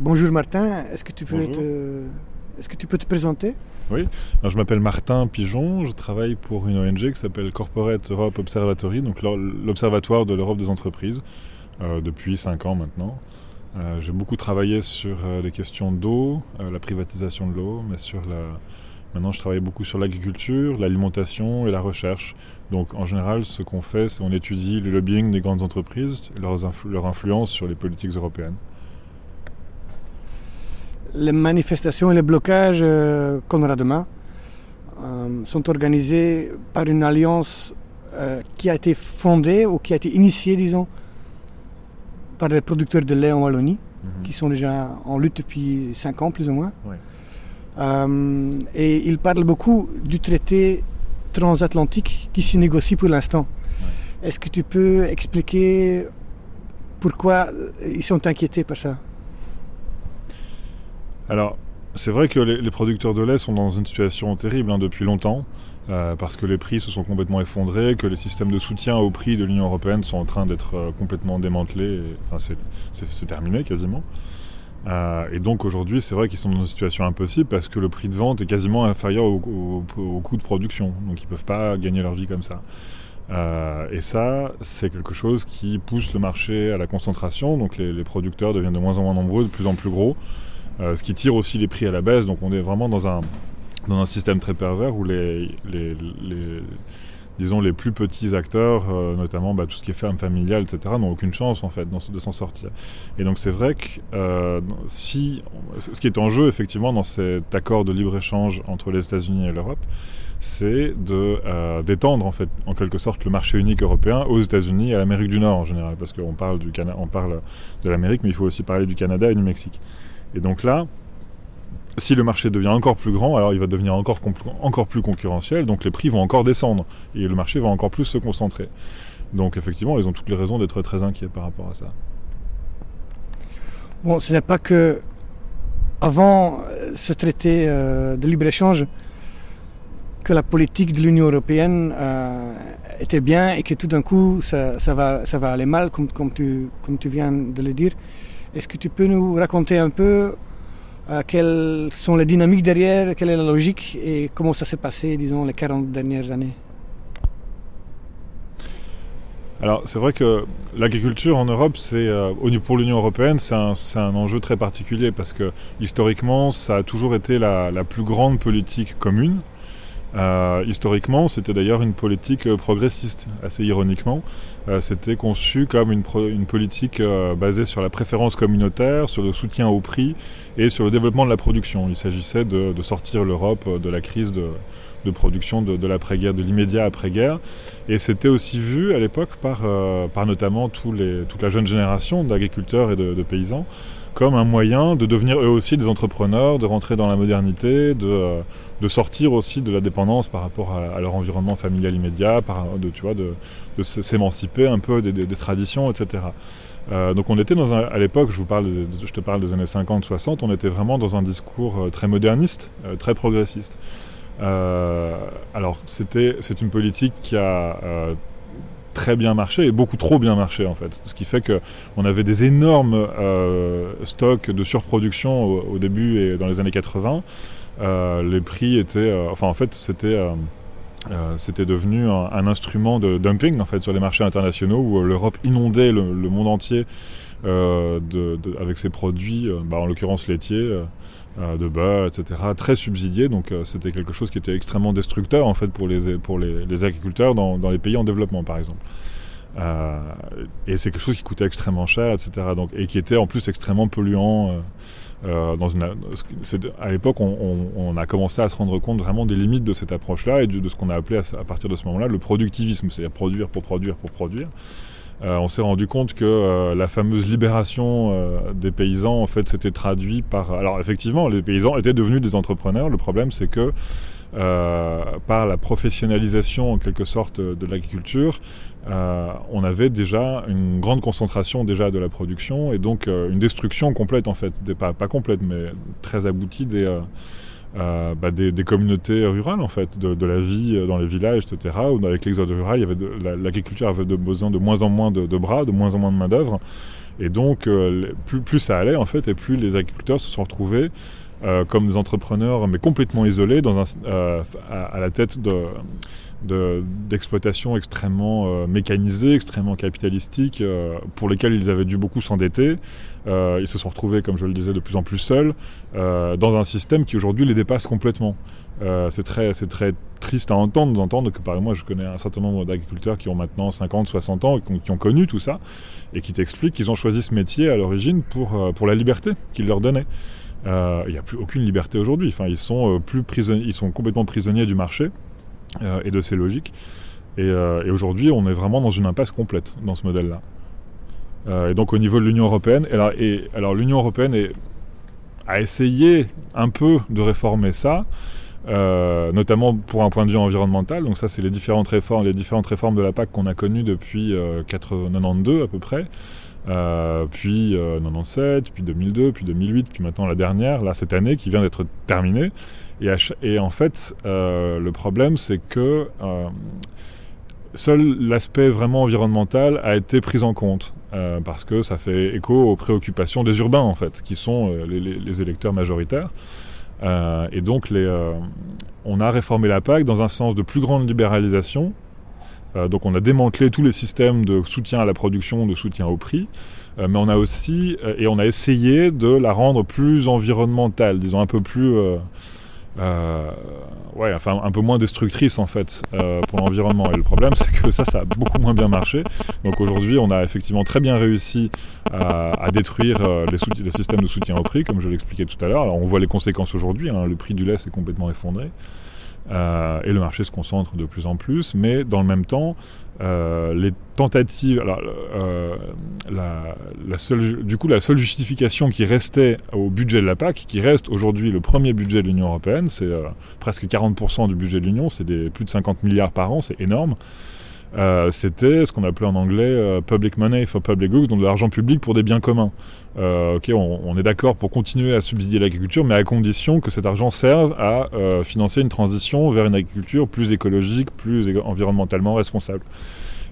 bonjour Martin, est-ce que, tu peux te, est-ce que tu peux te présenter? Oui, je m'appelle Martin Pigeon, je travaille pour une ONG qui s'appelle Corporate Europe Observatory, donc l'Observatoire de l'Europe des entreprises, euh, depuis 5 ans maintenant. Euh, j'ai beaucoup travaillé sur euh, les questions d'eau, la privatisation de l'eau, mais sur la... maintenant je travaille beaucoup sur l'agriculture, l'alimentation et la recherche. Donc en général, ce qu'on fait, c'est qu'on étudie le lobbying des grandes entreprises, leur, leur influence sur les politiques européennes. Les manifestations et les blocages euh, qu'on aura demain euh, sont organisés par une alliance euh, qui a été fondée ou qui a été initiée, disons, par les producteurs de lait en Wallonie, mhm. qui sont déjà en lutte depuis 5 ans plus ou moins. et ils parlent beaucoup du traité transatlantique qui s'y négocie pour l'instant. Est-ce que tu peux expliquer pourquoi ils sont inquiétés par ça? Alors, c'est vrai que les, producteurs de lait sont dans une situation terrible hein, depuis longtemps, euh, parce que les prix se sont complètement effondrés, que les systèmes de soutien au prix de l'Union européenne sont en train d'être euh, complètement démantelés, enfin c'est terminé quasiment. Euh, et donc aujourd'hui, c'est vrai qu'ils sont dans une situation impossible parce que le prix de vente est quasiment inférieur au, coût de production. Donc ils ne peuvent pas gagner leur vie comme ça. Et ça, c'est quelque chose qui pousse le marché à la concentration. Donc les, producteurs deviennent de moins en moins nombreux, de plus en plus gros. Euh, ce qui tire aussi les prix à la baisse. Donc on est vraiment dans un, dans un système très pervers où les, disons, les plus petits acteurs, euh, notamment bah, tout ce qui est ferme familiale, etc., n'ont aucune chance en fait de s'en sortir. Et donc c'est vrai que euh, si ce qui est en jeu effectivement dans cet accord de libre échange entre les États-Unis et l'Europe, c'est d'étendre en fait en quelque sorte le marché unique européen aux États-Unis et à l'Amérique du Nord en général, parce qu'on parle du on parle de l'Amérique, mais il faut aussi parler du Canada et du Mexique. Et donc là, si le marché devient encore plus grand, alors il va devenir encore, encore plus concurrentiel, donc les prix vont encore descendre et le marché va encore plus se concentrer. Donc effectivement, ils ont toutes les raisons d'être très inquiets par rapport à ça. Bon, ce n'est pas que avant euh, ce traité euh, de libre-échange que la politique de l'Union européenne euh, était bien et que tout d'un coup ça, va, ça va aller mal, comme, comme, tu, comme tu viens de le dire. Est-ce que tu peux nous raconter un peu euh, quelles sont les dynamiques derrière, quelle est la logique et comment ça s'est passé, disons, les 40 dernières années? Alors c'est vrai que l'agriculture en Europe, c'est euh, pour l'Union européenne, c'est un, enjeu très particulier parce que historiquement, ça a toujours été la plus grande politique commune. Euh, historiquement, c'était d'ailleurs une politique euh, progressiste, assez ironiquement. Euh, c'était conçu comme une, politique basée sur la préférence communautaire, sur le soutien au prix et sur le développement de la production. Il s'agissait de, sortir l'Europe de la crise de, production de, l'après-guerre, de l'immédiat après-guerre. Et c'était aussi vu à l'époque par, notamment toute la jeune génération d'agriculteurs et de paysans comme un moyen de devenir eux aussi des entrepreneurs, de rentrer dans la modernité, de, euh, sortir aussi de la dépendance par rapport à, leur environnement familial immédiat, de, de, s'émanciper un peu des, traditions, etc. Euh, donc on était dans à l'époque, je, vous parle je te parle des années 50-60, on était vraiment dans un discours euh, très moderniste, très progressiste. alors c'était, c'est une politique qui a très bien marché et beaucoup trop bien marché en fait. Ce qui fait qu'on avait des énormes euh, stocks de surproduction au, début et dans les années 80. Euh, les prix étaient, euh, enfin en fait c'était c'était devenu un, instrument de dumping en fait sur les marchés internationaux où l'Europe inondait le, monde entier de, avec ses produits, bah, en l'occurrence laitiers. de beurre, etc., très subsidiés. Donc c'était quelque chose qui était extrêmement destructeur en fait pour les, pour les, agriculteurs dans, les pays en développement, par exemple. Euh, et c'est quelque chose qui coûtait extrêmement cher, etc. Donc, et qui était en plus extrêmement polluant. Euh, euh, à l'époque, on, a commencé à se rendre compte vraiment des limites de cette approche-là et de, ce qu'on a appelé à, partir de ce moment-là le productivisme, c'est-à-dire produire pour produire pour produire. On s'est rendu compte que la fameuse libération des paysans, en fait, s'était traduit par. Alors, effectivement, les paysans étaient devenus des entrepreneurs. Le problème, c'est que par la professionnalisation, en quelque sorte, de l'agriculture, euh, on avait déjà une grande concentration déjà de la production et donc euh, une destruction complète en fait, pas, pas, complète mais très aboutie des, euh, bah, des, communautés rurales en fait, de, la vie dans les villages, etc. Où avec l'exode rural, l'agriculture avait besoin de moins en moins de, bras, de moins en moins de main d'œuvre. Et donc, plus, plus, ça allait, en fait, et plus les agriculteurs se sont retrouvés comme des entrepreneurs, mais complètement isolés, à, la tête de d'exploitation extrêmement euh, mécanisée, extrêmement capitalistique, euh, pour lesquels ils avaient dû beaucoup s'endetter. Euh, ils se sont retrouvés, comme je le disais, de plus en plus seuls, dans un système qui aujourd'hui les dépasse complètement. c'est très, très triste à entendre, d'entendre que, par exemple, moi, je connais un certain nombre d'agriculteurs qui ont maintenant 50, 60 ans, et qui ont connu tout ça, et qui t'expliquent qu'ils ont choisi ce métier à l'origine pour, pour la liberté qu'il leur donnait. Il n'y a plus aucune liberté aujourd'hui. Enfin, ils sont ils sont complètement prisonniers du marché. Euh, et de ses logiques. Euh, et, aujourd'hui, on est vraiment dans une impasse complète dans ce modèle-là. Euh, et donc au niveau de l'Union européenne, alors, l'Union européenne a essayé un peu de réformer ça, notamment pour un point de vue environnemental. Donc ça, c'est les différentes réformes, les différentes réformes de la PAC qu'on a connues depuis 1992 à peu près. Puis 97, puis 2002, puis 2008, puis maintenant la dernière, là cette année qui vient d'être terminée. Et, en fait, euh, le problème, c'est que euh, seul l'aspect vraiment environnemental a été pris en compte. Euh, parce que ça fait écho aux préoccupations des urbains, en fait, qui sont les, électeurs majoritaires. et donc, on a réformé la PAC dans un sens de plus grande libéralisation. Donc, on a démantelé tous les systèmes de soutien à la production, de soutien au prix. mais on a aussi, et on a essayé de la rendre plus environnementale, disons un peu plus euh, ouais, enfin un peu moins destructrice en fait euh, pour l'environnement. Et le problème, c'est que ça, ça a beaucoup moins bien marché. Donc aujourd'hui, on a effectivement très bien réussi à, détruire euh, les, les, systèmes de soutien au prix, comme je l'expliquais tout à l'heure. Alors on voit les conséquences aujourd'hui. Hein. le prix du lait s'est complètement effondré. Euh, et le marché se concentre de plus en plus, mais dans le même temps, euh, les tentatives, euh, la, seule, du coup, la seule justification qui restait au budget de la PAC, qui reste aujourd'hui le premier budget de l'Union européenne, c'est presque 40% du budget de l'Union, c'est plus de 50 milliards par an, c'est énorme. Euh, c'était ce qu'on appelait en anglais euh, public money for public goods, donc de l'argent public pour des biens communs. Euh, ok, on, est d'accord pour continuer à subsidier l'agriculture, mais à condition que cet argent serve à financer une transition vers une agriculture plus écologique, plus environnementalement responsable.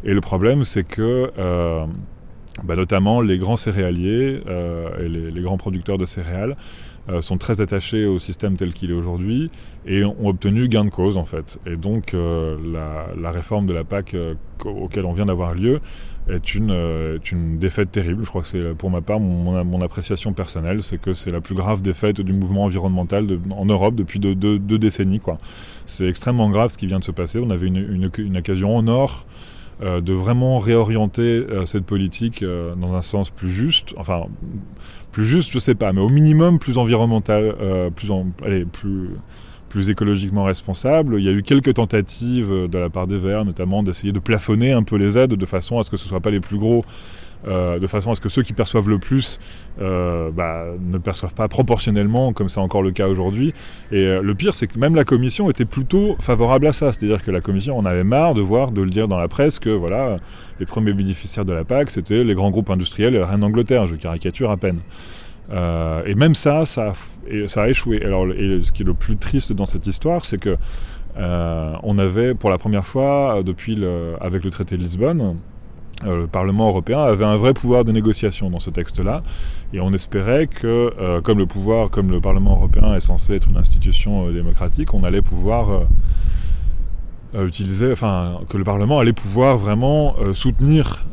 Et le problème, c'est que bah, notamment les grands céréaliers et les, grands producteurs de céréales euh, sont très attachés au système tel qu'il est aujourd'hui et ont obtenu gain de cause en fait. Et donc euh, la, réforme de la PAC euh, auquel on vient d'avoir lieu est une, une défaite terrible. Je crois que c'est pour ma part mon, appréciation personnelle, c'est que c'est la plus grave défaite du mouvement environnemental en Europe depuis deux, décennies. C'est extrêmement grave ce qui vient de se passer. On avait une, une occasion en or de vraiment réorienter cette politique dans un sens plus juste, enfin plus juste, je sais pas, mais au minimum plus environnemental, euh, plus, écologiquement responsable. Il y a eu quelques tentatives euh, de la part des Verts, notamment d'essayer de plafonner un peu les aides de façon à ce que ce ne soit pas les plus gros, euh, de façon à ce que ceux qui perçoivent le plus bah, ne perçoivent pas proportionnellement, comme c'est encore le cas aujourd'hui. Et le pire, c'est que même la Commission était plutôt favorable à ça. C'est-à-dire que la Commission en avait marre de voir, de le dire dans la presse, que voilà, les premiers bénéficiaires de la PAC, c'était les grands groupes industriels et la reine d'Angleterre, je caricature à peine. Euh, et même ça, ça a, échoué. Alors, et ce qui est le plus triste dans cette histoire, c'est que euh, on avait, pour la première fois, depuis le, avec le traité de Lisbonne, euh, le Parlement européen avait un vrai pouvoir de négociation dans ce texte-là, et on espérait que, comme le pouvoir, comme le Parlement européen est censé être une institution démocratique, on allait pouvoir utiliser, enfin, que le Parlement allait pouvoir vraiment soutenir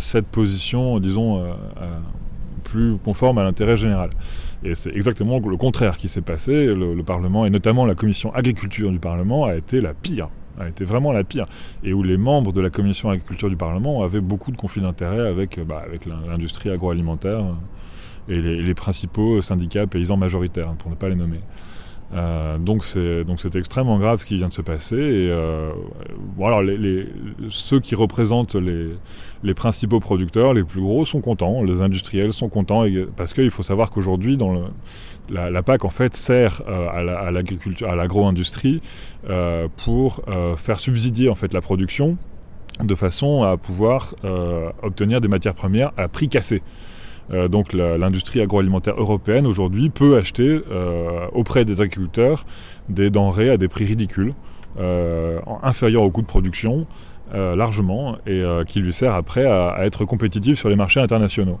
cette position, disons, plus conforme à l'intérêt général. Et c'est exactement le contraire qui s'est passé. Le, Parlement, et notamment la commission agriculture du Parlement, a été la pire a été vraiment la pire, et où les membres de la commission agriculture du Parlement avaient beaucoup de conflits d'intérêts avec, bah, avec l'industrie agroalimentaire et les, principaux syndicats paysans majoritaires, pour ne pas les nommer. Euh, donc c'est extrêmement grave ce qui vient de se passer. Et euh, les, ceux qui représentent les, les principaux producteurs, les plus gros, sont contents, les industriels sont contents, parce qu'il faut savoir qu'aujourd'hui, dans la, PAC en fait sert euh, à l'agriculture, à l'agro-industrie pour faire subsidier en fait la production de façon à pouvoir obtenir des matières premières à prix cassé. Donc l'industrie agroalimentaire européenne aujourd'hui peut acheter auprès des agriculteurs des denrées à des prix ridicules, inférieurs au coût de production, euh, largement et euh, qui lui sert après à, être compétitif sur les marchés internationaux.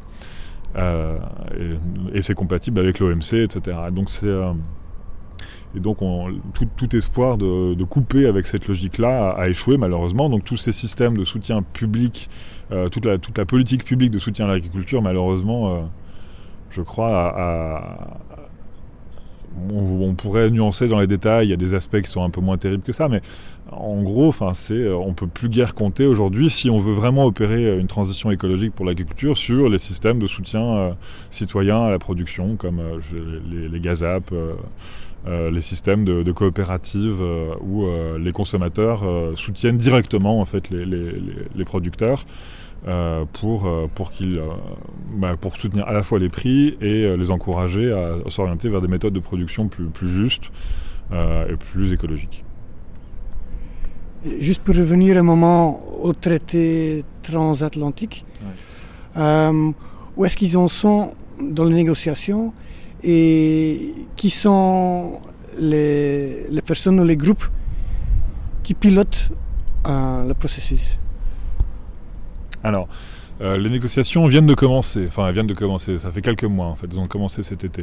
et, c'est compatible avec l'OMC, etc. Donc et donc tout, espoir de, couper avec cette logique-là a, échoué malheureusement. Donc tous ces systèmes de soutien public, toute, la, toute, la, politique publique de soutien à l'agriculture, malheureusement, je crois, a, on, pourrait nuancer dans les détails, il y a des aspects qui sont un peu moins terribles que ça, mais en gros, c'est, euh, on peut plus guère compter aujourd'hui si on veut vraiment opérer une transition écologique pour l'agriculture sur les systèmes de soutien euh, citoyen à la production, comme euh, les, les, GAZAP, les systèmes de, coopératives où les consommateurs soutiennent directement en fait les producteurs. Euh, pour, euh, pour, qu'ils, euh, bah, pour soutenir à la fois les prix et les encourager à, s'orienter vers des méthodes de production plus, plus justes et plus écologiques. Juste pour revenir un moment au traité transatlantique, où est-ce qu'ils en sont dans les négociations? Et qui sont les, les personnes ou les groupes qui pilotent le processus alors, euh, les négociations viennent de commencer. Enfin, elles viennent de commencer. Ça fait quelques mois, en fait. Elles ont commencé cet été.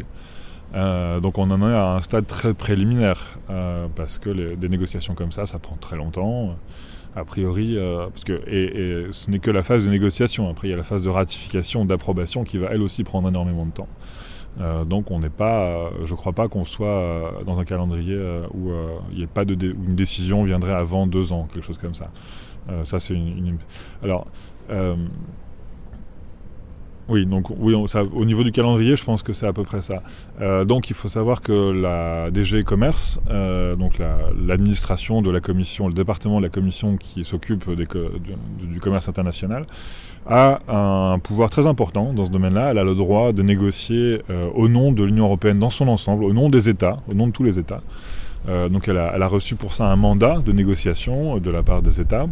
Euh, donc on en est à un stade très préliminaire, euh, parce que des négociations comme ça, ça prend très longtemps. A priori, parce que, et, ce n'est que la phase de négociation. Après, il y a la phase de ratification, d'approbation qui va elle aussi prendre énormément de temps. Donc on n'est pas, je ne crois pas qu'on soit dans un calendrier où il n'y pas de une décision viendrait avant deux ans, quelque chose comme ça. ça c'est une, Alors euh, oui, donc oui, au niveau du calendrier, je pense que c'est à peu près ça. Euh, donc il faut savoir que la DG Commerce, euh, donc l'administration de la commission, le département de la commission qui s'occupe du, commerce international, a un pouvoir très important dans ce domaine-là. Elle a le droit de négocier au nom de l'Union européenne dans son ensemble, au nom des États, au nom de tous les États. donc elle a, reçu pour ça un mandat de négociation de la part des États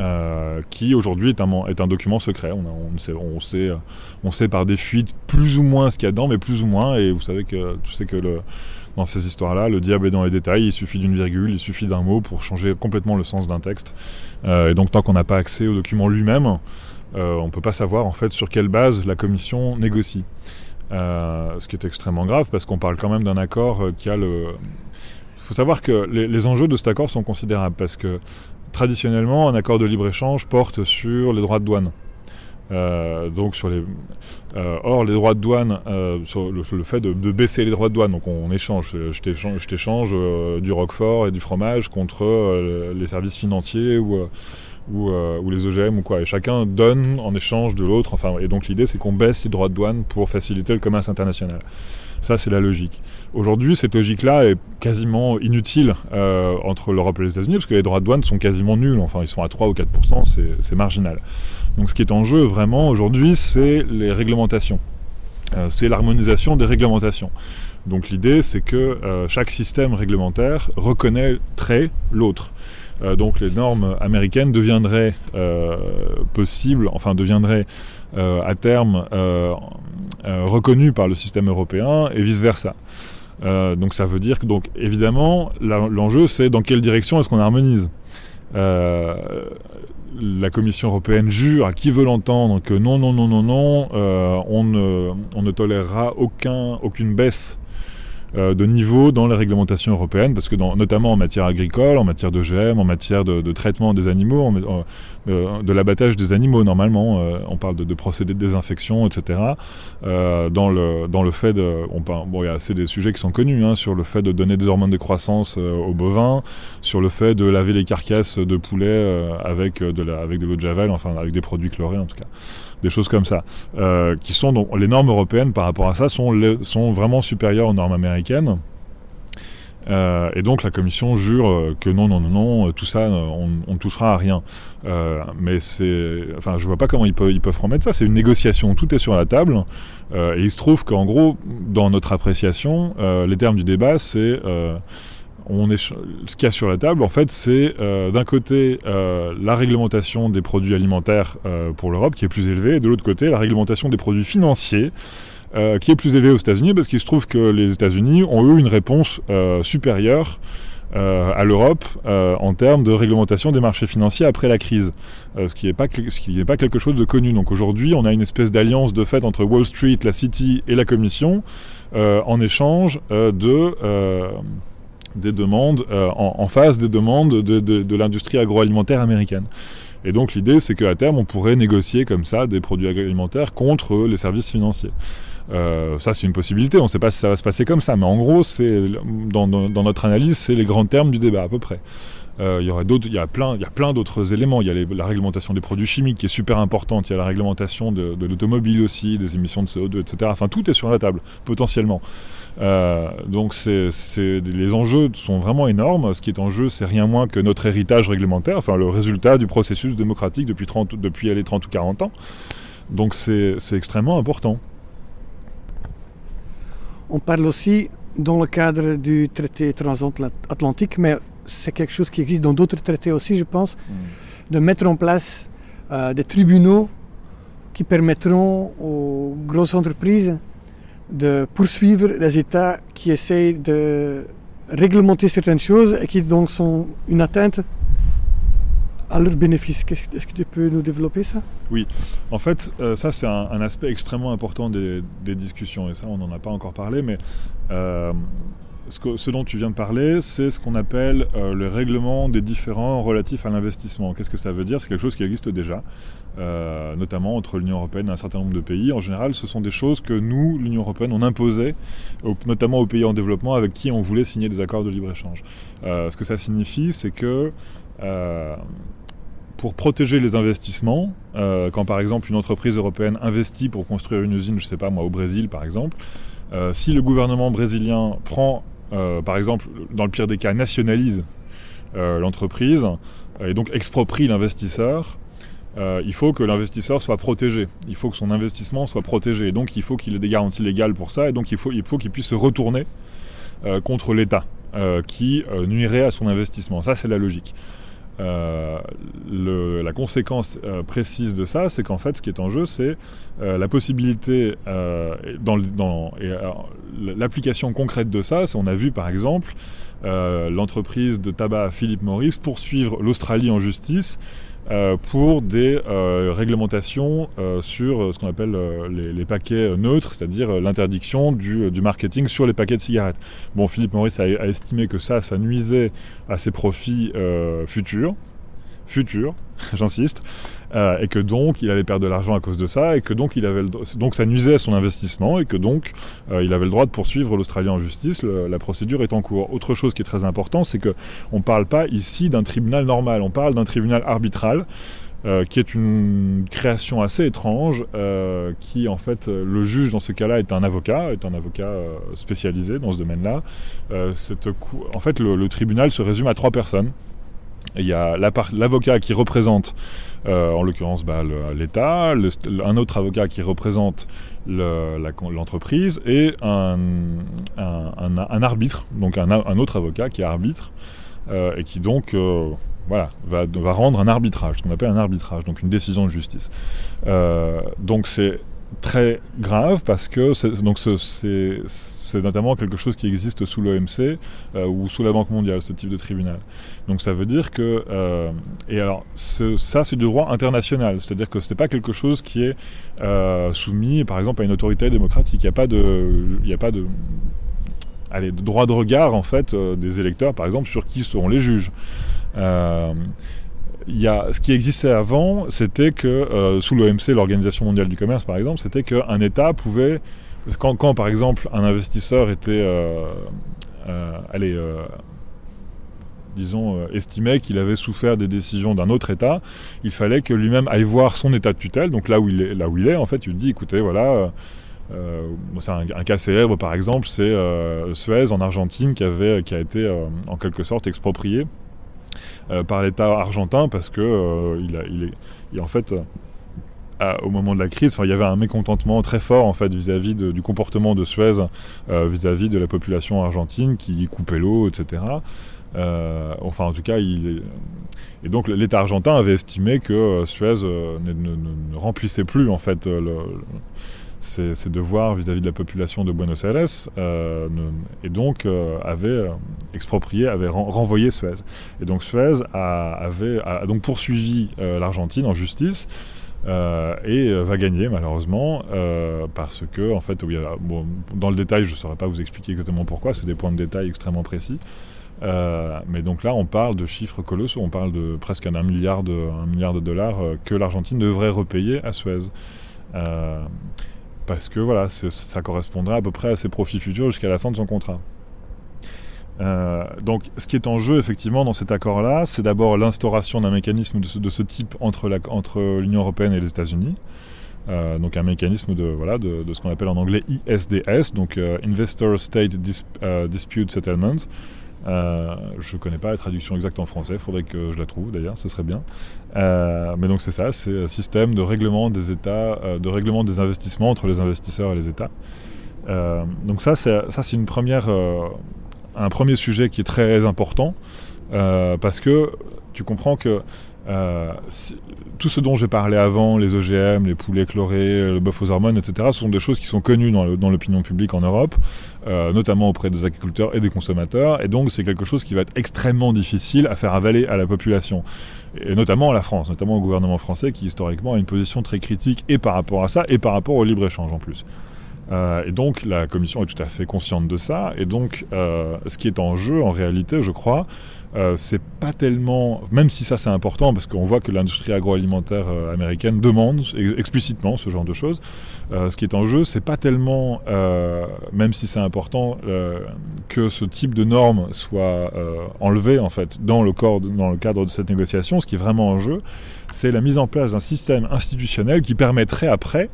euh, qui aujourd'hui est un, document secret. Euh, on sait par des fuites plus ou moins ce qu'il y a dedans, mais plus ou moins. Et vous savez que dans ces histoires-là, le diable est dans les détails. Il suffit d'une virgule, il suffit d'un mot pour changer complètement le sens d'un texte. Euh, et donc tant qu'on n'a pas accès au document lui-même, on ne peut pas savoir en fait sur quelle base la commission négocie. ce qui est extrêmement grave parce qu'on parle quand même d'un accord qui a le. Il faut savoir que les, les, enjeux de cet accord sont considérables parce que traditionnellement, un accord de libre-échange porte sur les droits de douane. Euh, donc sur les, euh, or, les droits de douane, euh, sur le, fait de, baisser les droits de douane, donc on, échange, je t'échange du roquefort et du fromage contre les services financiers ou, ou, ou, les OGM ou quoi. Et chacun donne en échange de l'autre. Enfin, et donc l'idée c'est qu'on baisse les droits de douane pour faciliter le commerce international. Ça, c'est la logique. Aujourd'hui, cette logique-là est quasiment inutile euh, entre l'Europe et les États-Unis, parce que les droits de douane sont quasiment nuls. Enfin, ils sont à 3 ou 4% c'est marginal. Donc, ce qui est en jeu vraiment aujourd'hui, c'est les réglementations. Euh, c'est l'harmonisation des réglementations. Donc, l'idée, c'est que euh, chaque système réglementaire reconnaîtrait l'autre. Donc, les normes américaines deviendraient possibles, enfin, deviendraient à terme euh, reconnu par le système européen et vice-versa. Euh, donc ça veut dire que, donc, évidemment, l'enjeu c'est dans quelle direction est-ce qu'on harmonise. Euh, la Commission européenne jure à qui veut l'entendre que non, non, non, non, non, on, ne, tolérera aucun, aucune baisse euh, de niveau dans les réglementations européennes, parce que notamment en matière agricole, en matière de GM, en matière de, traitement des animaux, euh, de l'abattage des animaux normalement, euh, on parle de, procédés de désinfection, etc. dans, le, fait de... On bon, c'est des sujets qui sont connus, hein, sur le fait de donner des hormones de croissance aux bovins, sur le fait de laver les carcasses de poulet avec de l'eau de javel, enfin avec des produits chlorés en tout cas des choses comme ça, euh, qui sont donc les normes européennes par rapport à ça sont, sont vraiment supérieures aux normes américaines. Euh, et donc la commission jure euh, que non, non, non, non, tout ça, on ne touchera à rien. mais c'est, enfin, je vois pas comment ils peuvent, ils remettre ça. C'est une négociation, tout est sur la table. et il se trouve qu'en gros, dans notre appréciation, les termes du débat, c'est ce qu'il y a sur la table, en fait, c'est euh, d'un côté euh, la réglementation des produits alimentaires euh, pour l'Europe qui est plus élevée, et de l'autre côté la réglementation des produits financiers qui est plus élevée aux États-Unis parce qu'il se trouve que les États-Unis ont eu une réponse supérieure à l'Europe en termes de réglementation des marchés financiers après la crise, ce qui n'est pas, pas, quelque chose de connu. Donc aujourd'hui, on a une espèce d'alliance de fait entre Wall Street, la City et la Commission en échange de des demandes, en, face des demandes de, de l'industrie agroalimentaire américaine. Et donc l'idée, c'est qu'à terme, on pourrait négocier comme ça des produits alimentaires contre les services financiers. Euh, ça, c'est une possibilité. On ne sait pas si ça va se passer comme ça, mais en gros, c'est dans, notre analyse, c'est les grands termes du débat à peu près. Euh, il y y a plein, il y a plein d'autres éléments. Il y a la réglementation des produits chimiques qui est super importante. Il y a la réglementation de, l'automobile aussi, des émissions de CO2, etc. Enfin, tout est sur la table potentiellement. Euh, donc c'est, les enjeux sont vraiment énormes. Ce qui est en jeu, c'est rien moins que notre héritage réglementaire, enfin le résultat du processus démocratique depuis 30, depuis les 30 ou 40 ans. Donc c'est, extrêmement important. On parle aussi dans le cadre du traité transatlantique, mais c'est quelque chose qui existe dans d'autres traités aussi, je pense, mm. de mettre en place euh, des tribunaux qui permettront aux grosses entreprises de poursuivre les États qui essayent de réglementer certaines choses et qui donc sont une atteinte à leur bénéfice. Est-ce que tu peux nous développer ça? Oui, en fait, euh, ça c'est un, aspect extrêmement important des, discussions, et ça on n'en a pas encore parlé, mais euh, ce, dont tu viens de parler, c'est ce qu'on appelle euh, le règlement des différends relatifs à l'investissement. Qu'est-ce que ça veut dire? C'est quelque chose qui existe déjà, euh, notamment entre l'Union européenne et un certain nombre de pays. En général, ce sont des choses que nous, l'Union européenne, on imposait, notamment aux pays en développement avec qui on voulait signer des accords de libre-échange. Euh, ce que ça signifie, c'est que pour protéger les investissements, quand par exemple une entreprise européenne investit pour construire une usine, je ne sais pas moi, au Brésil par exemple, si le gouvernement brésilien prend euh, par exemple, dans le pire des cas, nationalise euh, l'entreprise et donc exproprie l'investisseur, euh, il faut que l'investisseur soit protégé. Il faut que son investissement soit protégé. Et donc, il faut qu'il ait des garanties légales pour ça. Et donc, il faut qu'il puisse se retourner contre l'État qui nuirait à son investissement. Ça, c'est la logique. Euh, la conséquence euh, précise de ça, c'est qu'en fait, ce qui est en jeu, c'est euh, la possibilité, dans, dans l'application concrète de ça, on a vu par exemple l'entreprise de tabac Philip Morris poursuivre l'Australie en justice euh, pour des euh, réglementations euh, sur ce qu'on appelle les, paquets neutres, c'est-à-dire l'interdiction du, marketing sur les paquets de cigarettes. Bon, Philippe Maurice a, a estimé que ça, ça nuisait à ses profits futurs futur, j'insiste, euh, et que donc il allait perdre de l'argent à cause de ça, et que donc il avait donc ça nuisait à son investissement, et que donc euh, il avait le droit de poursuivre l'Australien en justice. la procédure est en cours. Autre chose qui est très important, c'est que on parle pas ici d'un tribunal normal, on parle d'un tribunal arbitral. Euh, qui est une création assez étrange, qui en fait le juge dans ce cas-là est un avocat, est un avocat spécialisé dans ce domaine-là. en fait, le, tribunal se résume à trois personnes. Il y a l'avocat qui représente, euh, en l'occurrence bah, l'État, un autre avocat qui représente l'entreprise et un, arbitre, donc un, autre avocat qui arbitre euh, et qui donc euh, voilà, va, va, rendre un arbitrage, ce qu'on appelle un arbitrage, donc une décision de justice. donc c'est très grave parce que c'est notamment quelque chose qui existe sous l'OMC euh, ou sous la Banque mondiale, ce type de tribunal. Donc ça veut dire que... Euh, et alors, ça, c'est du droit international, c'est-à-dire que ce n'est pas quelque chose qui est euh, soumis, par exemple, à une autorité démocratique. Il n'y a pas de... A pas de allez, de droit de regard, en fait, des électeurs, par exemple, sur qui seront les juges. Y a, ce qui existait avant, c'était que, sous l'OMC, l'Organisation mondiale du commerce par exemple, c'était qu'un État pouvait quand, par exemple un investisseur était, euh, euh, allez, euh, disons, estimait qu'il avait souffert des décisions d'un autre État, il fallait que lui-même aille voir son État de tutelle, donc là où il est, là où il est en fait, il dit, écoutez, voilà, c'est un, cas célèbre par exemple, c'est Suez en Argentine qui, avait, qui a été en quelque sorte exproprié par l'État argentin parce que a, il, est, en fait au moment de la crise, il y avait un mécontentement très fort en fait vis-à-vis du comportement de Suez euh, vis-à-vis de la population argentine qui coupait l'eau, etc. Euh, enfin, en tout cas, et donc l'État argentin avait estimé que euh, Suez ne, remplissait plus en fait ses, devoirs vis-à-vis de la population de Buenos Aires et donc avait exproprié, avait renvoyé Suez. Et donc Suez a donc poursuivi l'Argentine en justice. Euh, et euh, va gagner malheureusement euh, parce que en fait dans le détail je ne saurais pas vous expliquer exactement pourquoi c'est des points de détail extrêmement précis mais donc là on parle de chiffres colossaux on parle de presque un milliard de, un milliard de dollars que l'Argentine devrait repayer à Suez parce que voilà ça correspondrait à peu près à ses profits futurs jusqu'à la fin de son contrat euh, donc, ce qui est en jeu effectivement dans cet accord-là, c'est d'abord l'instauration d'un mécanisme de ce, type entre l'Union européenne et les États-Unis. Euh, donc un mécanisme de, voilà, de, ce qu'on appelle en anglais ISDS, donc euh, Investor State Dispute Settlement. Je ne connais pas la traduction exacte en français, il faudrait que je la trouve d'ailleurs, ce serait bien. mais donc c'est ça, c'est un système de règlement des États, de règlement des investissements entre les investisseurs et les États. donc ça, c'est une première un premier sujet qui est très important, euh, parce que tu comprends que euh, tout ce dont j'ai parlé avant, les OGM, les poulets chlorés, le bœuf aux hormones, etc., ce sont des choses qui sont connues dans l'opinion publique en Europe, euh, notamment auprès des agriculteurs et des consommateurs, et donc c'est quelque chose qui va être extrêmement difficile à faire avaler à la population, et notamment à la France, notamment au gouvernement français qui historiquement a une position très critique et par rapport à ça, et par rapport au libre-échange en plus. Euh, et donc la Commission est tout à fait consciente de ça. Et donc euh, ce qui est en jeu en réalité, je crois, euh, c'est pas tellement, même si ça c'est important, parce qu'on voit que l'industrie agroalimentaire américaine demande explicitement ce genre de choses. ce qui est en jeu, c'est pas tellement, même si c'est important, que ce type de normes soit enlevé en fait dans le cadre de cette négociation. Ce qui est vraiment en jeu, c'est la mise en place d'un système institutionnel qui permettrait après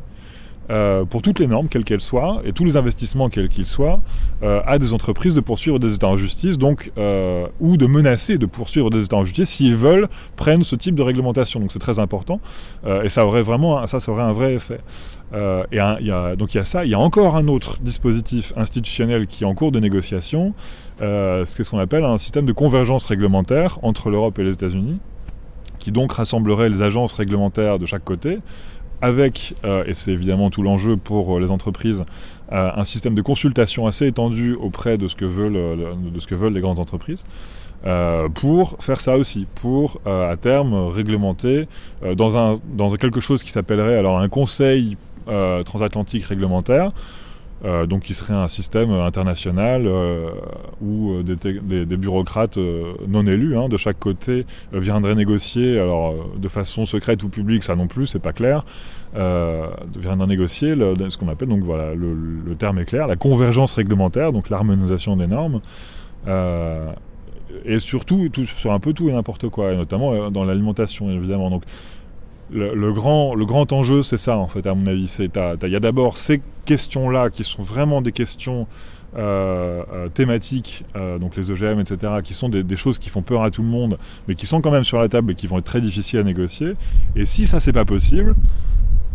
euh, pour toutes les normes, quelles qu'elles soient, et tous les investissements, quels qu'ils soient, euh, à des entreprises de poursuivre des États en justice, donc, euh, ou de menacer de poursuivre des États en justice s'ils veulent prendre ce type de réglementation. Donc c'est très important, et ça aurait vraiment, ça, un vrai effet. et y a, donc il y a ça, il y a encore un autre dispositif institutionnel qui est en cours de négociation, ce qu'on appelle un système de convergence réglementaire entre l'Europe et les États-Unis, qui donc rassemblerait les agences réglementaires de chaque côté, avec, euh, et c'est évidemment tout l'enjeu pour euh, les entreprises, euh, un système de consultation assez étendu auprès de ce que veulent, de ce que veulent les grandes entreprises. pour faire ça aussi, pour à terme réglementer dans, un, dans quelque chose qui s'appellerait alors un conseil transatlantique réglementaire, euh, donc, qui serait un système international euh, où euh, des, bureaucrates non élus hein, de chaque côté viendraient négocier, alors de façon secrète ou publique, ça non plus, c'est pas clair, viendraient négocier ce qu'on appelle, donc voilà, le, terme est clair, la convergence réglementaire, donc l'harmonisation des normes. et surtout, sur un peu tout et n'importe quoi, et notamment dans l'alimentation, évidemment. Donc, le, grand, le grand enjeu, c'est ça, en fait, à mon avis. Il y a d'abord ces questions-là qui sont vraiment des questions euh, euh, thématiques, euh, donc les OGM, etc., qui sont des, choses qui font peur à tout le monde, mais qui sont quand même sur la table et qui vont être très difficiles à négocier. Et si ça, c'est pas possible,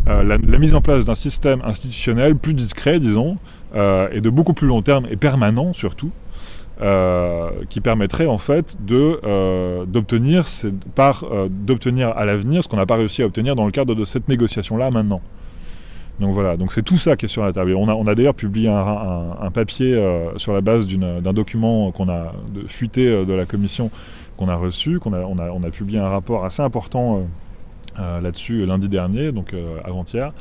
la, mise en place d'un système institutionnel plus discret, disons, et de beaucoup plus long terme et permanent surtout, euh, qui permettrait en fait de euh, d'obtenir par euh, d'obtenir à l'avenir ce qu'on n'a pas réussi à obtenir dans le cadre de cette négociation là maintenant. Donc voilà, donc c'est tout ça qui est sur la table. on a, on a d'ailleurs publié un, papier sur la base d'un document qu'on a de, fuité de la commission qu'on a reçu, qu'on a on, a, on a publié un rapport assez important là-dessus lundi dernier, donc avant-hier.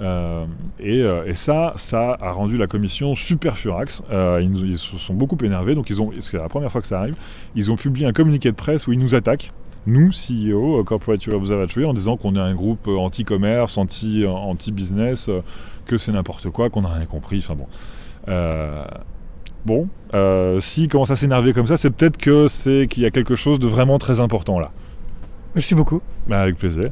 Euh, euh, et, ça, ça a rendu la commission super furax. Euh, ils, se sont beaucoup énervés, donc ils ont, c'est la première fois que ça arrive, ils ont publié un communiqué de presse où ils nous attaquent, nous, CEO, Corporate Observatory, en disant qu'on est un groupe anti-commerce, anti-business, que c'est n'importe quoi, qu'on n'a rien compris. Enfin bon. bon, s'ils commencent à s'énerver comme ça, c'est peut-être que c'est qu'il y a quelque chose de vraiment très important là. Merci beaucoup. Bah, avec plaisir.